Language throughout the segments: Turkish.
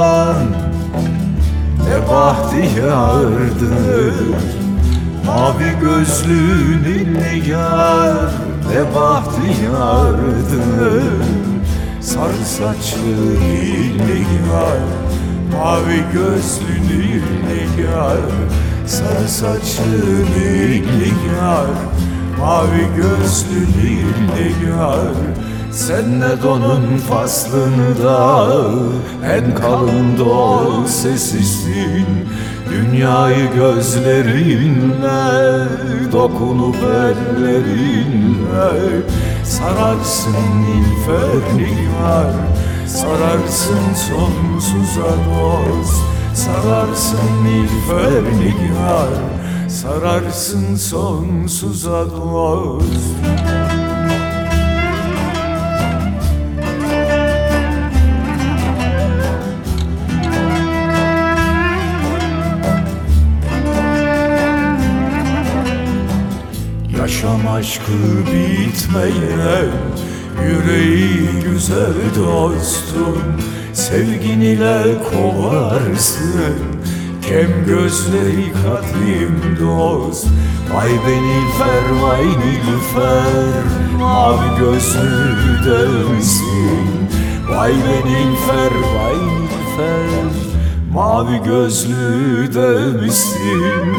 olan e Ne bahtiyardır Mavi gözlü nilnigar Ne bahtiyardır Sarı saçlı nilnigar Mavi gözlü nilnigar Sarı saçlı nilnigar Mavi gözlü nilnigar sen ne donun faslında En kalın don sesisin Dünyayı gözlerinle Dokunup ellerinle. Sararsın nilfer nigar Sararsın sonsuza dost Sararsın nilfer nigar Sararsın sonsuza dost Yaşam aşkı bitmeyen Yüreği güzel dostum. Sevgin ile kovarsın Kem gözleri katim dost. Vay be Nilfer vay Nilfer Mavi gözlü devsin Vay be Nilfer vay Nilfer Mavi gözlü devsin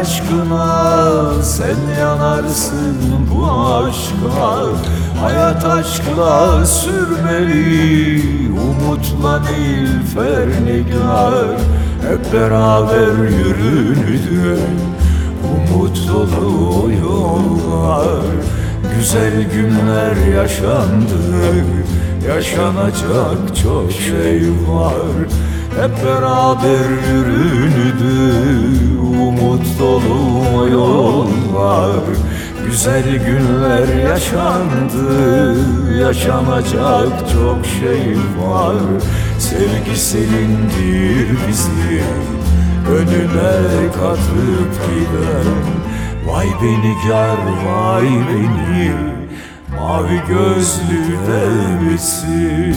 aşkına Sen yanarsın bu aşka Hayat aşkla sürmeli Umutla nilfer nigar Hep beraber yürünüdür Umut dolu yollar. Güzel günler yaşandı Yaşanacak çok şey var. Hep beraber yürünüdü Güzel günler yaşandı Yaşanacak çok şey var. Sevgi senindir bizi Önüne katıp giden. Vay beni gör vay beni Mavi gözlü devsin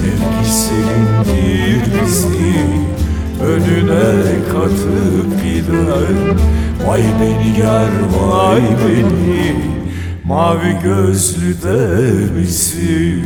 Sevgi senindir bizi Önüne katıp giden Vay beni gör vay beni Mavi gözlü de misin?